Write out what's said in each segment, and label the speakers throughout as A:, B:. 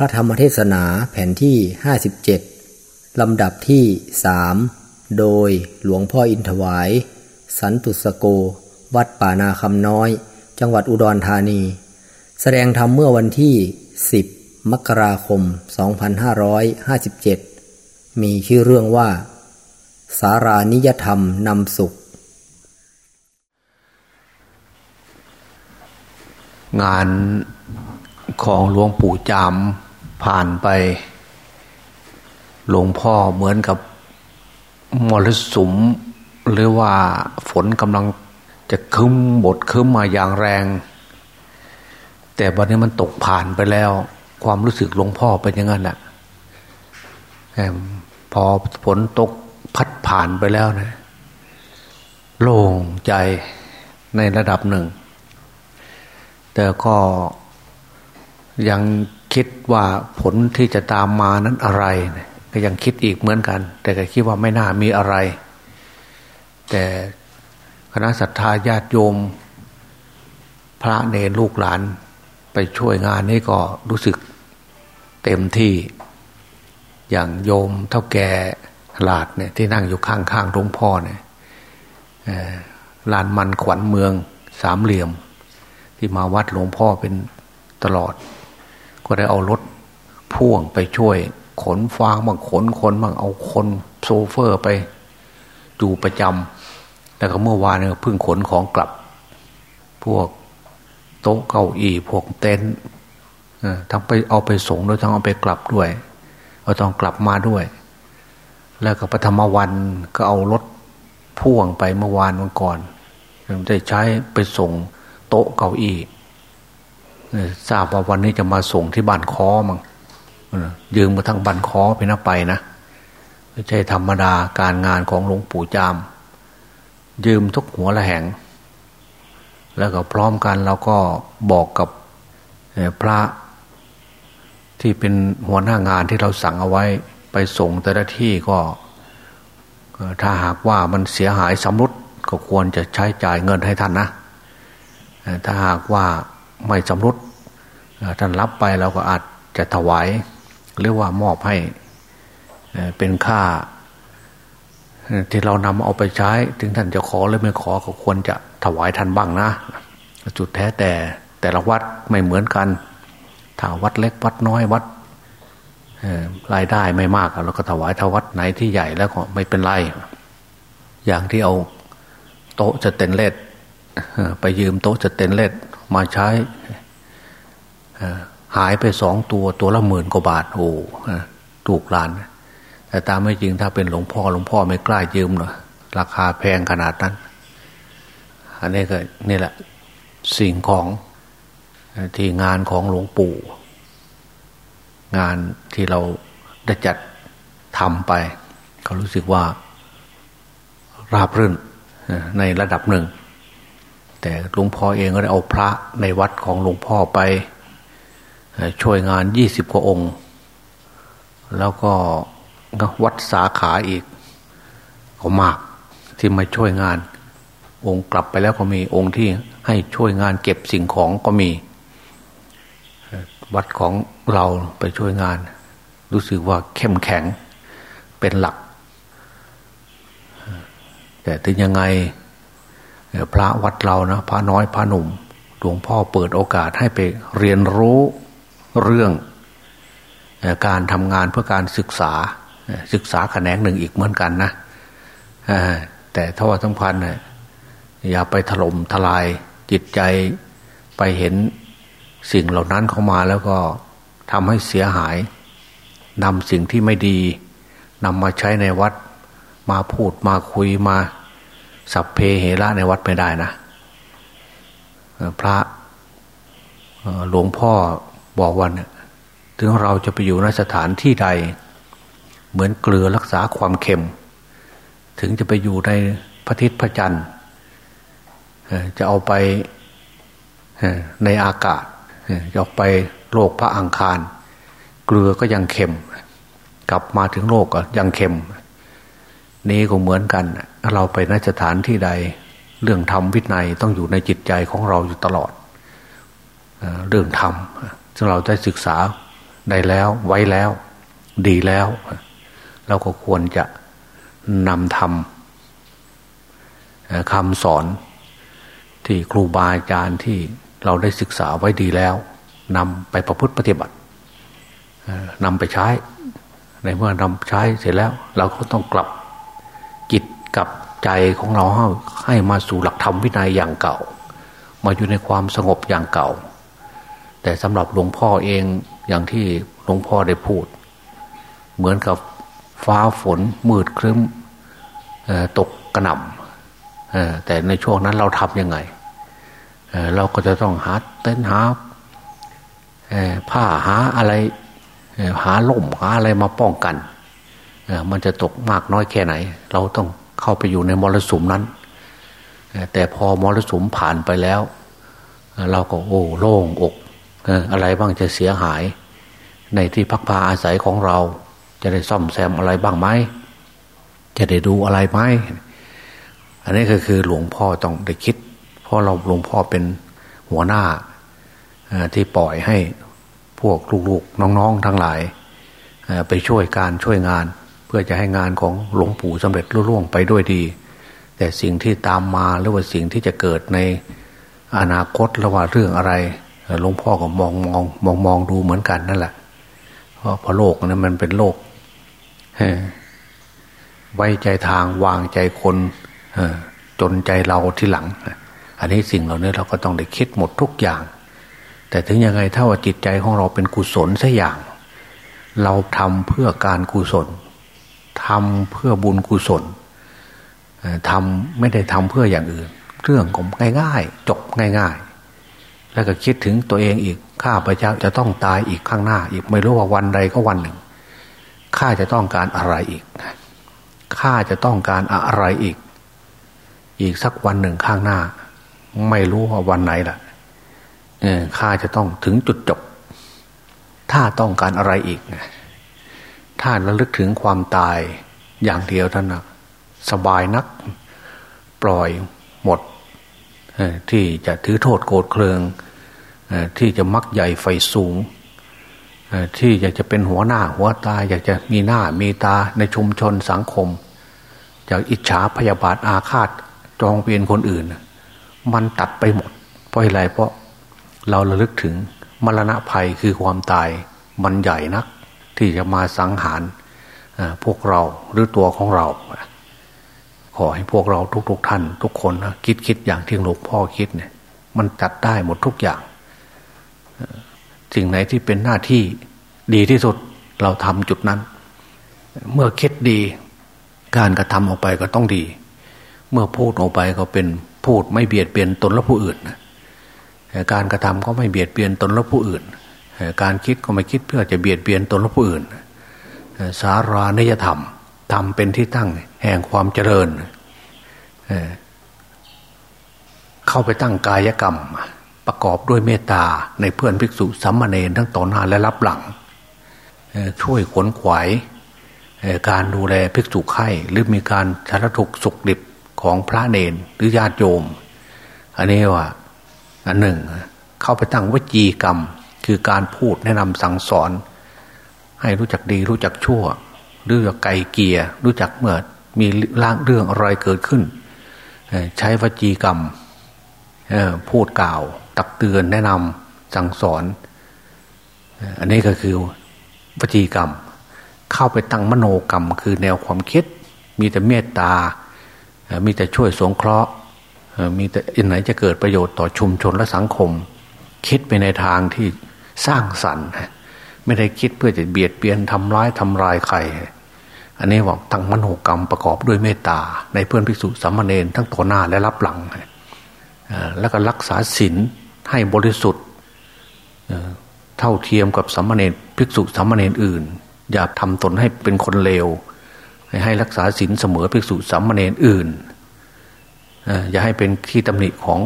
A: พระธรรมเทศนาแผ่นที่ 57 ลำดับที่สโดยหลวงพ่ออินถวาย สันตุสโก วัดป่านาคำน้อย จังหวัดอุดรธานี แสดงธรรมเมื่อวันที่ 10 มกราคม 2557 มีชื่อเรื่องว่า สารานิยธรรมนำสุข
B: งานของหลวงปู่จาม ผ่านไป หลวงพ่อเหมือนกับมรสุมหรือว่าฝนกำลังจะคึ้มบดคึ้มมาอย่างแรง แต่วันนี้มันตกผ่านไปแล้ว ความรู้สึกหลวงพ่อเป็นย่างนั้นแหละพอฝนตกพัดผ่านไปแล้วนะ โล่งใจในระดับหนึ่ง แต่ก็ยัง คิดว่าผลที่จะตามมานั้นอะไร ก็ยังคิดอีกเหมือนกัน แต่ก็คิดว่าไม่น่ามีอะไร แต่คณะศรัทธาญาติโยม พระเนรลูกหลานไปช่วยงานนี้ก็รู้สึกเต็มที่ อย่างโยมเท่าแก่หลาดเนี่ยที่นั่งอยู่ข้างๆหลวงพ่อเนี่ยลานมันขวัญเมืองสามเหลี่ยม ที่มาวัดหลวงพ่อเป็นตลอด ก็ได้เอารถพ่วงไปช่วย ขนฟางบางขนคนบางเอาคนโซเฟอร์ไปอยู่ประจำแล้วก็เมื่อวานเนี่ยเพิ่งขนของกลับ พวกโต๊ะเก้าอี้พวกเต็นท์ทั้งไปเอาไปส่งด้วยทั้งเอาไปกลับด้วยเอาต้องกลับมาด้วย แล้วก็ปฐมวันก็เอารถพ่วงไปเมื่อวานวันก่อนได้ใช้ไปส่งโต๊ะเก้าอี้ ทราบว่าวันนี้จะมาส่งที่บ้านคอมังยืมมาทั้งบันคอไปนะไปนะไม่ใช่ธรรมดาการงานของหลวงปู่จาม ยืมทุกหัวละแหง แล้วก็พร้อมกันเราก็บอกกับพระที่เป็นหัวหน้างานที่เราสั่งเอาไว้ไปส่งแต่ละที่ก็ถ้าหากว่ามันเสียหายสำรุดก็ควรจะใช้จ่ายเงินให้ท่านนะ ถ้าหากว่า ไม่สำรุดท่านรับไปเราก็อาจจะถวาย หรือว่ามอบให้เป็นค่า ที่เรานำเอาไปใช้ ถึงท่านจะขอหรือไม่ขอก็ควรจะถวายท่านบ้างนะ จุดแท้แต่แต่ละวัดไม่เหมือนกันถ้าวัดเล็กวัดน้อยวัดรายได้ไม่มากเราก็ถวายถ้าวัดไหนที่ใหญ่แล้วก็ไม่เป็นไร อย่างที่เอาโต๊ะจะเต็นเล็ดไปยืมโต๊ะจะเต็นเล็ด มาใช้หายไปสองตัวตัวละหมื่นกว่าบาทโอ้ถูกลาน แต่ตามไม่จริงถ้าเป็นหลวงพ่อหลวงพ่อไม่กล้ายืมหรอกราคาแพงขนาดนั้น อันนี้ก็นี่แหละสิ่งของที่งานของหลวงปู่ งานที่เราได้จัดทำไป ก็รู้สึกว่าราบรื่นในระดับหนึ่ง แต่หลวงพ่อเองก็ได้เอาพระในวัดของหลวงพ่อไป ช่วยงานยี่สิบกว่าองค์ แล้วก็วัดสาขาอีกก็มากที่มาช่วยงาน องค์กลับไปแล้วก็มีองค์ที่ให้ช่วยงานเก็บสิ่งของก็มี วัดของเราไปช่วยงาน รู้สึกว่าเข้มแข็งเป็นหลัก แต่ถึงยังไง พระวัดเรานะพระน้อยพระหนุ่มหลวงพ่อเปิดโอกาสให้ไปเรียนรู้เรื่องการทำงานเพื่อการศึกษาศึกษาแขนงหนึ่งอีกเหมือนกันนะแต่ถ้าว่าทั้งพันอย่าไปถล่มทลายจิตใจไปเห็นสิ่งเหล่านั้นเข้ามาแล้วก็ทำให้เสียหายนำสิ่งที่ไม่ดีนำมาใช้ในวัดมาพูดมาคุยมา สัพเพเหระในวัดไม่ได้นะพระหลวงพ่อบอกวันถึงเราจะไปอยู่ในสถานที่ใด เหมือนเกลือรักษาความเค็ม ถึงจะไปอยู่ในพระทิศพระจันทร์จะเอาไปในอากาศจะออกไปโลกพระอังคาร เกลือก็ยังเค็ม กลับมาถึงโลกก็ยังเค็ม นี้ก็เหมือนกัน เราไปนสถานที่ใด เรื่องธรรมวินัยต้องอยู่ในจิตใจของเราอยู่ตลอดเรื่องธรรมซึ่งเราได้ศึกษาได้แล้วไว้แล้ว ดีแล้ว เราก็ควรจะนำทำคำสอนที่ครูบาอาจารย์ที่เราได้ศึกษาไว้ดีแล้วนำไปประพฤติปฏิบัตินำไปใช้ ในเมื่อนำใช้เสร็จแล้ว เราก็ต้องกลับ จิตกับใจของเราให้มาสู่หลักธรรมวินัยอย่างเก่า มาอยู่ในความสงบอย่างเก่า แต่สำหรับหลวงพ่อเองอย่างที่หลวงพ่อได้พูด เหมือนกับฟ้าฝนมืดครึ้มตกกระหน่ำแต่ในช่วงนั้นเราทำยังไงเราก็จะต้องหาเต้นหาผ้าหาอะไรหาล่มหาอะไรมาป้องกัน มันจะตกมากน้อยแค่ไหน เราต้องเข้าไปอยู่ในมรสุมนั้น แต่พอมรสุมผ่านไปแล้ว เราก็โอ้โล่งอกอะไรบ้างจะเสียหาย ในที่พักพาอาศัยของเรา จะได้ซ่อมแซมอะไรบ้างไหมจะได้ดูอะไรไหมอันนี้ก็คือหลวงพ่อต้องได้คิด เพราะเราหลวงพ่อเป็นหัวหน้าที่ปล่อยให้พวกลูกๆน้องๆทั้งหลายไปช่วยการช่วยงาน เพื่อจะให้งานของหลวงปู่สำเร็จรุ่ร่วงไปด้วยดี แต่สิ่งที่ตามมาหรือว่าสิ่งที่จะเกิดในอนาคตระหว่าเรื่องอะไรหลวงพ่อก็มองมองมองมองดูเหมือนกันนั่นแหละเพราะพอโลกนั้นมันเป็นโลกไว้ใจทางวางใจคนจนใจเราที่หลัง อันนี้สิ่งเหล่านี้เราก็ต้องได้คิดหมดทุกอย่าง แต่ถึงยังไงถ้าว่าจิตใจของเราเป็นกุศลสัอย่าง เราทำเพื่อการกุศล ทำเพื่อบุญกุศลทำไม่ได้ทำเพื่ออย่างอื่น เรื่องของง่าย ๆ จบง่าย ๆ แล้วก็คิดถึงตัวเองอีกข้าพเจ้าจะต้องตายอีกข้างหน้า อีกไม่รู้ว่าวันใดก็วันหนึ่งข้าจะต้องการอะไรอีกข้าจะต้องการอะไรอีก อีกสักวันหนึ่งข้างหน้า ไม่รู้ว่าวันไหนล่ะข้าจะต้องถึงจุดจบ ถ้าต้องการอะไรอีก ถ้าระลึกถึงความตายอย่างเดียวท่านนะสบายนัก ปล่อยหมด ที่จะถือโทษโกรธเคืองที่จะมักใหญ่ไฟสูง ที่อยากจะเป็นหัวหน้าหัวตา อยากจะมีหน้ามีตาในชุมชนสังคมอยากอิจฉาพยาบาทอาฆาตจองเวียนคนอื่น มันตัดไปหมด เพราะอะไรเพราะเราระลึกถึงมรณะภัยคือความตายมันใหญ่นัก ที่จะมาสังหารพวกเราหรือตัวของเรา ขอให้พวกเราทุกๆทท่าน ทุกคนนะคิดคิดอย่างที่หลวงพ่อคิดเนี่ยมันจัดได้หมดทุกอย่างสิ่งไหนที่เป็นหน้าที่ดีที่สุดเราทำจุดนั้น เมื่อคิดดี การกระทำออกไปก็ต้องดี เมื่อพูดออกไปก็เป็นพูดไม่เบียดเบียนตนและผู้อื่นนะการกระทำก็ไม่เบียดเบียนตนและผู้อื่น การคิดก็ไม่คิดเพื่อจะเบียดเบียนตนและผู้อื่น สารานิยธรรมทำเป็นที่ตั้งแห่งความเจริญ เข้าไปตั้งกายกรรม ประกอบด้วยเมตตาในเพื่อนภิกษุสัมมาเนรทั้งต่อหน้าและรับหลัง ช่วยขนขวายการดูแลภิกษุไข่หรือมีการชารถุกสุขดิบของพระเนรหรือญาติโยม อันนี้ว่าอันหนึ่ง เข้าไปตั้งวจีกรรม คือการพูดแนะนำสั่งสอน ให้รู้จักดีรู้จักชั่วรู้จักไกลเกียรู้จักเมื่อมีร่างเรื่องอะไรเกิดขึ้น ใช้วจีกรรมพูดกล่าว ตักเตือนแนะนำสั่งสอน อันนี้ก็คือวจีกรรม เข้าไปตั้งมโนกรรม คือแนวความคิด มีแต่เมตตา มีแต่ช่วยสงเคราะห์มีแต่อันไหนจะเกิดประโยชน์ต่อชุมชนและสังคม คิดไปในทางที่ สร้างสรรค์ไม่ได้คิดเพื่อจะเบียดเบียนทำร้ายทำลายใคร อันนี้บอกตั้งมโนกรรมประกอบด้วยเมตตา ในเพื่อนภิกษุสัมมาเนนทั้งต่อหน้าและรับหลังแล้วก็รักษาศีลให้บริสุทธิ์เท่าเทียมกับสัมมาเนนภิกษุสัมมาเนนอื่น อย่าทำตนให้เป็นคนเลวให้รักษาศีลเสมอภิกษุสัมมาเนนอื่นอย่าให้เป็นที่ตำหนิของ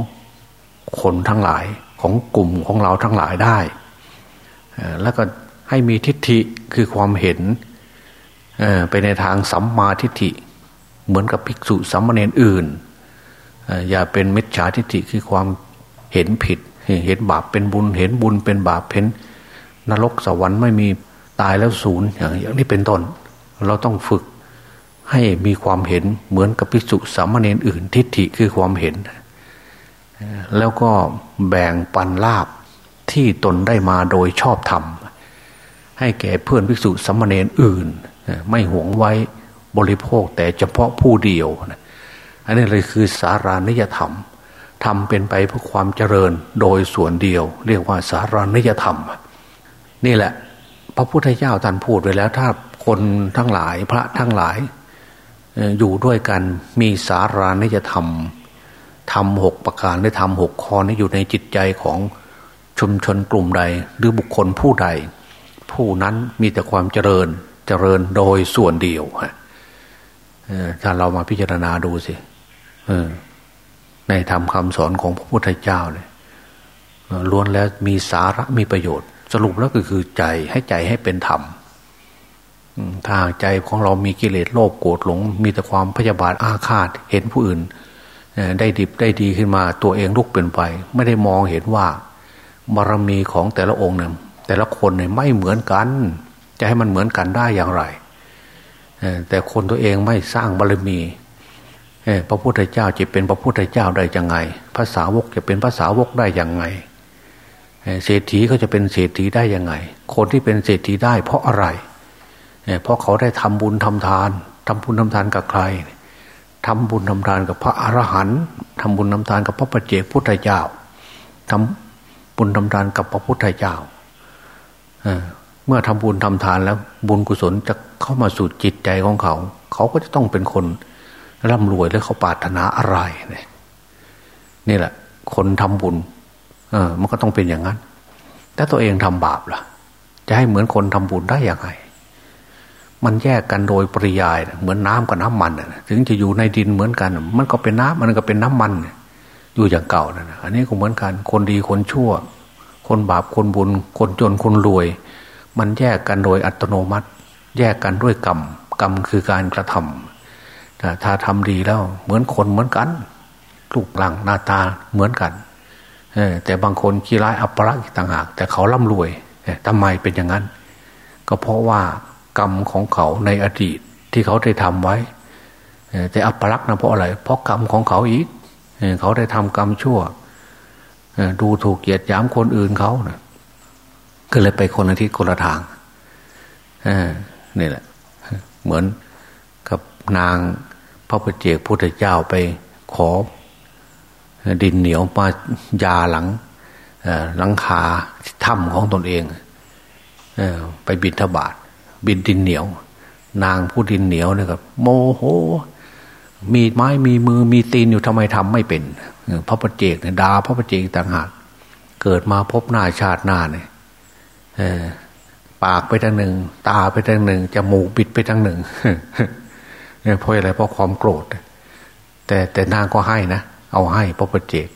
B: คนทั้งหลายของกลุ่มของเราทั้งหลายได้ แล้วก็ให้มีทิฏฐิคือความเห็นไปในทางสัมมาทิฏฐิ เหมือนกับภิกษุสัมมาเนรอื่น อย่าเป็นมิจฉาทิฏฐิคือความเห็นผิด เห็นบาปเป็นบุญเห็นบุญเป็นบาปเห็นนรกสวรรค์ไม่มีตายแล้วศูนย์อย่างนี้เป็นต้น เราต้องฝึกให้มีความเห็นเหมือนกับพิสุสามเณรอื่น ทิฏฐิคือความเห็น แล้วก็แบ่งปันลาบ ที่ตนได้มาโดยชอบธรรม ให้แก่เพื่อนภิกษุสามเณรอื่น ไม่หวงไว้บริโภคแต่เฉพาะผู้เดียว อันนี้เลยคือสารานิยธรรมทำเป็นไปเพื่อความเจริญโดยส่วนเดียว เรียกว่าสารานิยธรรม นี่แหละ พระพุทธเจ้าท่านพูดไว้แล้ว ถ้าคนทั้งหลายพระทั้งหลายอยู่ด้วยกันมีสารานิยธรรมทำหกประการได้ทำหกข้อนี้อยู่ในจิตใจของ ชุมชนกลุ่มใดหรือบุคคลผู้ใด ผู้นั้นมีแต่ความเจริญเจริญโดยส่วนเดียวฮะถ้าเรามาพิจารณาดูสิในธรรมคำสอนของพระพุทธเจ้าเนี่ยล้วนแล้วมีสาระมีประโยชน์ สรุปแล้วก็คือใจให้ใจให้เป็นธรรมถ้าใจของเรามีกิเลสโลภโกรธหลง มีแต่ความพยาบาทอาฆาต เห็นผู้อื่น ได้ดิบได้ดีขึ้นมาตัวเองลุกเป็นไป ไม่ได้มองเห็นว่า บารมีของแต่ละองค์เนี่ยแต่ละคนเนี่ยไม่เหมือนกัน จะให้มันเหมือนกันได้อย่างไรแต่คนตัวเองไม่สร้างบารมีพระพุทธเจ้าจะเป็นพระพุทธเจ้าได้ยังไงภาษาวกจะเป็นภาษาวกได้ยังไงเศรษฐีเขาจะเป็นเศรษฐีได้ยังไง คนที่เป็นเศรษฐีได้เพราะอะไรเพราะเขาได้ทำบุญทำทานทำบุญทำทานกับใครทำบุญทำทานกับพระอรหันต์ทำบุญทำทานกับพระปัจเจกพุทธเจ้าทำ บุญทำทานกับพระพุทธเจ้าเมื่อทำบุญทำทานแล้ว บุญกุศลจะเข้ามาสู่จิตใจของเขา เขาก็จะต้องเป็นคนร่ำรวยแล้วเขาปรารถนาอะไรเนี่ยนี่แหละ คนทำบุญ เออ มันก็ต้องเป็นอย่างนั้น แต่ตัวเองทำบาปล่ะ จะให้เหมือนคนทำบุญได้อย่างไรมันแยกกันโดยปริยาย เหมือนน้ำกับน้ำมันถึงจะอยู่ในดินเหมือนกัน มันก็เป็นน้ำมันก็เป็นน้ำมัน อยู่อย่างเก่านะอันนี้ก็เหมือนกันคนดีคนชั่ว คนบาปคนบุญ คนจนคนรวย มันแยกกันโดยอัตโนมัติ แยกกันด้วยกรรมกรรมคือการกระทำแต่ถ้าทำดีแล้ว เหมือนคนเหมือนกันรูปร่างหน้าตาเหมือนกันแต่บางคนขี้ร้ายอัปรักษ์ต่างหาก แต่เขาร่ำรวยทำไมเป็นอย่างนั้น ก็เพราะว่ากรรมของเขาในอดีตที่เขาได้ทำไว้แต่อัปรักษ์นะเพราะอะไร เพราะกรรมของเขาอีก เขาได้ทำกรรมชั่วดูถูกเกียดย้ำคนอื่นเขานะก็เลยไปคนละทิศคนละทางนี่แหละ เหมือนกับนางพระพุทธเจ้าพุทธเจ้าไปขอ ดินเหนียวมายาหลังหลังคาถ้ำของตนเองไปบินทบาทบินดินเหนียว นางผู้ดินเหนียวเนี่ยครับโมโห มีไม้มีมือมีตีนอยู่ทำไมทำไม่เป็นพระประเจกเนี่ยดาพระประเจกต่างหากเกิดมาพบหน้าชาติหน้าเนี่ยปากไปทางหนึ่ง ตาไปทางหนึ่งจมูกปิดไปทางหนึ่งเนี่ยเพราะอะไรเพราะความโกรธ แต่แต่นางก็ให้นะเอาให้พระประเจก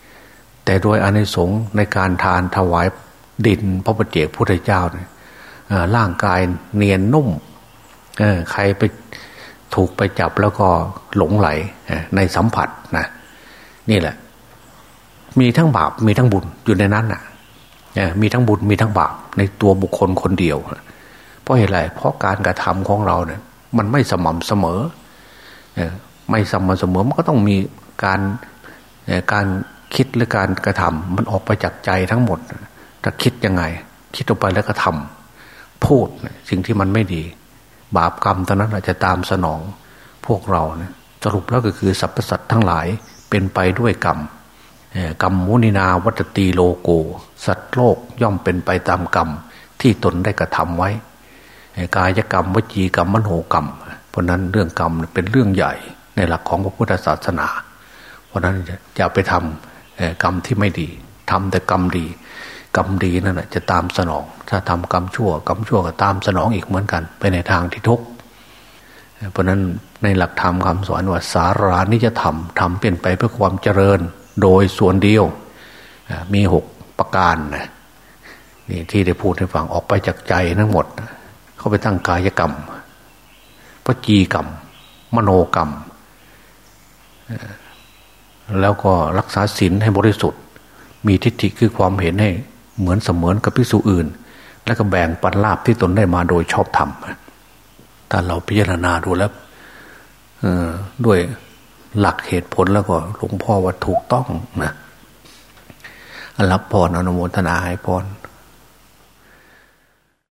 B: แต่โดยอนิสงส์ในการทานถวายดินพระประเจกพุทธเจ้าเนี่ยร่างกายเนียนนุ่มใครไป ถูกไปจับแล้วก็หลงไหลในสัมผัสนะนี่แหละ มีทั้งบาปมีทั้งบุญอยู่ในนั้นน่ะมีทั้งบุญมีทั้งบาปในตัวบุคคลคนเดียวเพราะเหตุไรเพราะการกระทำของเราเนี่ย มันไม่สม่ำเสมอไม่สม่ำเสมอมันก็ต้องมีการการคิดหรือการกระทำมันออกไปจากใจทั้งหมดถ้าคิดยังไง คิดออกไปแล้วก็ทำพูดสิ่งที่มันไม่ดี บาปกรรมตอนนั้นอาจจะตามสนองพวกเราเนี่ยสรุปแล้วก็คือสรรพสัตว์ทั้งหลายเป็นไปด้วยกรรมกรรมมุนินาวัตตีโลโก สัตว์โลกย่อมเป็นไปตามกรรมที่ตนได้กระทำไว้ กายกรรมวจีกรรมมโนกรรม เพราะนั้นเรื่องกรรมเป็นเรื่องใหญ่ในหลักของพระพุทธศาสนา เพราะนั้นจะไปทำกรรมที่ไม่ดีทำแต่กรรมดี กรรมดีนั่นแหละจะตามสนอง ถ้าทำกรรมชั่วกรรมชั่วก็ตามสนองอีกเหมือนกัน ไปในทางที่ทุกข์เพราะนั้นในหลักธรรมคำสอนว่าสารานิจธรรมทำเป็นไปเพื่อความเจริญ โดยส่วนเดียวมีหกประการนะนี่ที่ได้พูดให้ฟังออกไปจากใจทั้งหมด เขาไปตั้งกายกรรมพจีกรรม มโนกรรม แล้วก็รักษาศีลให้บริสุทธิ์ มีทิฏฐิคือความเห็นให้ เหมือนเสมือนกับพิสูจอื่น แล้วก็แบ่งปันลาบที่ตนได้มาโดยชอบธรรมถ้าเราพิจารณาดูแล้วด้วยหลักเหตุผลแล้วก็หลวงพ่อว่าถูกต้องนะรับพรอนุโมทนาให้พร